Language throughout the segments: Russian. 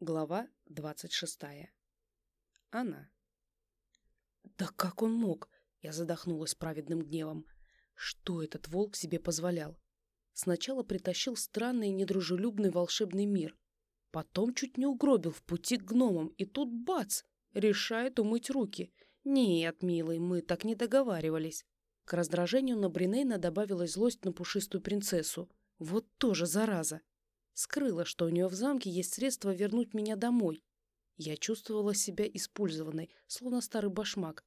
Глава двадцать шестая. Она. Да как он мог? Я задохнулась праведным гневом. Что этот волк себе позволял? Сначала притащил странный недружелюбный волшебный мир. Потом чуть не угробил в пути к гномам, и тут бац! Решает умыть руки. Нет, милый, мы так не договаривались. К раздражению на Бринейна добавилась злость на пушистую принцессу. Вот тоже зараза. Скрыла, что у нее в замке есть средства вернуть меня домой. Я чувствовала себя использованной, словно старый башмак,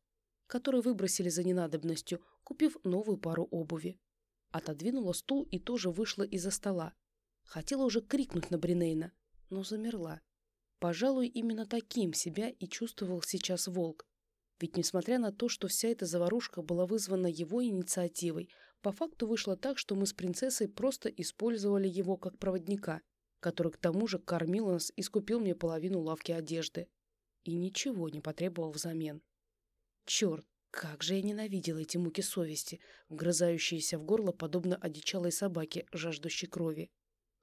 который выбросили за ненадобностью, купив новую пару обуви. Отодвинула стул и тоже вышла из-за стола. Хотела уже крикнуть на Бринейна, но замерла. Пожалуй, именно таким себя и чувствовал сейчас волк. Ведь несмотря на то, что вся эта заварушка была вызвана его инициативой, по факту вышло так, что мы с принцессой просто использовали его как проводника, который к тому же кормил нас и скупил мне половину лавки одежды. И ничего не потребовал взамен. Черт, как же я ненавидела эти муки совести, вгрызающиеся в горло, подобно одичалой собаке, жаждущей крови.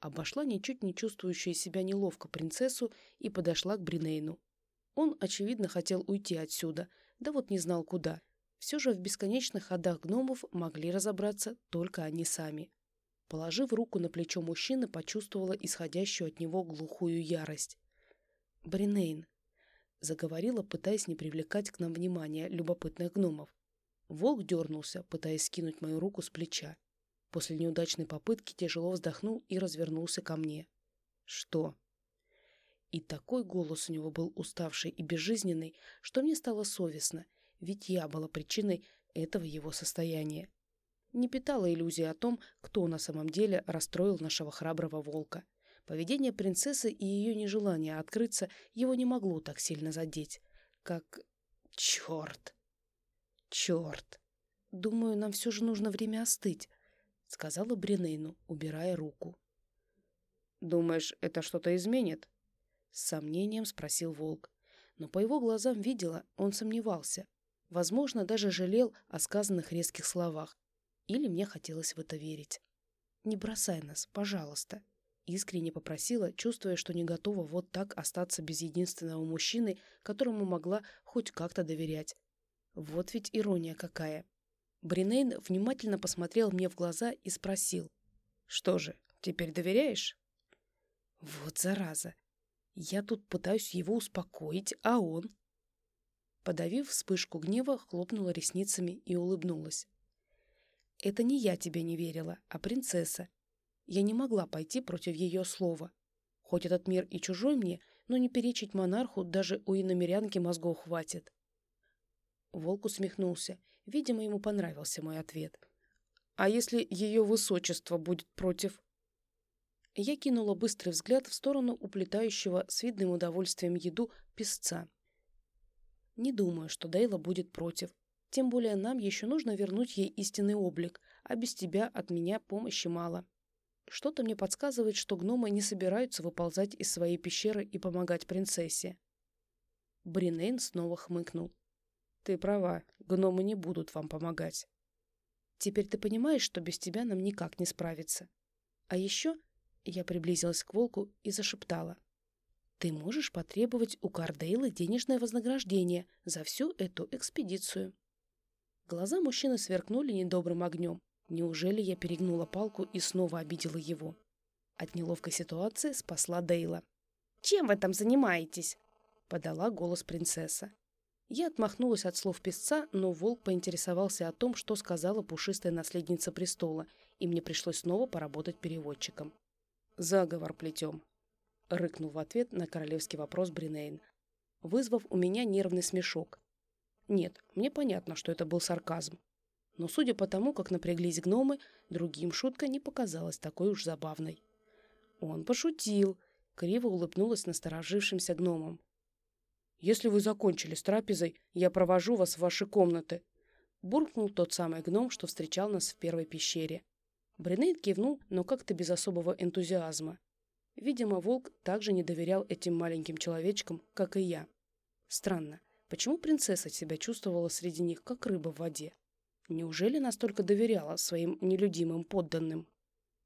Обошла ничуть не чувствующую себя неловко принцессу и подошла к Бринейну. Он, очевидно, хотел уйти отсюда, да вот не знал куда. Все же в бесконечных ходах гномов могли разобраться только они сами. Положив руку на плечо мужчины, почувствовала исходящую от него глухую ярость. «Бринейн», — заговорила, пытаясь не привлекать к нам внимания любопытных гномов. Волк дернулся, пытаясь скинуть мою руку с плеча. После неудачной попытки тяжело вздохнул и развернулся ко мне. «Что?» И такой голос у него был уставший и безжизненный, что мне стало совестно, ведь я была причиной этого его состояния. Не питала иллюзии о том, кто на самом деле расстроил нашего храброго волка. Поведение принцессы и ее нежелание открыться его не могло так сильно задеть, как... Черт! Черт! Думаю, нам все же нужно время остыть, сказала Бринейну, убирая руку. Думаешь, это что-то изменит? С сомнением спросил волк. Но по его глазам видела, он сомневался. Возможно, даже жалел о сказанных резких словах. Или мне хотелось в это верить. «Не бросай нас, пожалуйста», — искренне попросила, чувствуя, что не готова вот так остаться без единственного мужчины, которому могла хоть как-то доверять. Вот ведь ирония какая. Бринейн внимательно посмотрел мне в глаза и спросил. «Что же, теперь доверяешь?» «Вот зараза! Я тут пытаюсь его успокоить, а он...» Подавив вспышку гнева, хлопнула ресницами и улыбнулась. «Это не я тебе не верила, а принцесса. Я не могла пойти против ее слова. Хоть этот мир и чужой мне, но не перечить монарху даже у иномерянки мозгов хватит». Волк усмехнулся. Видимо, ему понравился мой ответ. «А если ее высочество будет против?» Я кинула быстрый взгляд в сторону уплетающего с видным удовольствием еду песца. Не думаю, что Дейла будет против. Тем более нам еще нужно вернуть ей истинный облик, а без тебя от меня помощи мало. Что-то мне подсказывает, что гномы не собираются выползать из своей пещеры и помогать принцессе. Бринейн снова хмыкнул. Ты права, гномы не будут вам помогать. Теперь ты понимаешь, что без тебя нам никак не справиться. А еще я приблизилась к волку и зашептала. Ты можешь потребовать у Кардейлы денежное вознаграждение за всю эту экспедицию. Глаза мужчины сверкнули недобрым огнем. Неужели я перегнула палку и снова обидела его? От неловкой ситуации спасла Дейла. «Чем вы там занимаетесь?» — подала голос принцесса. Я отмахнулась от слов песца, но волк поинтересовался о том, что сказала пушистая наследница престола, и мне пришлось снова поработать переводчиком. «Заговор плетем», — рыкнул в ответ на королевский вопрос Бринейн, вызвав у меня нервный смешок. Нет, мне понятно, что это был сарказм. Но судя по тому, как напряглись гномы, другим шутка не показалась такой уж забавной. Он пошутил, криво улыбнулась насторожившимся гномом. «Если вы закончили с трапезой, я провожу вас в ваши комнаты», буркнул тот самый гном, что встречал нас в первой пещере. Бринейд кивнул, но как-то без особого энтузиазма. Видимо, волк также не доверял этим маленьким человечкам, как и я. Странно, почему принцесса себя чувствовала среди них, как рыба в воде? Неужели настолько доверяла своим нелюдимым подданным?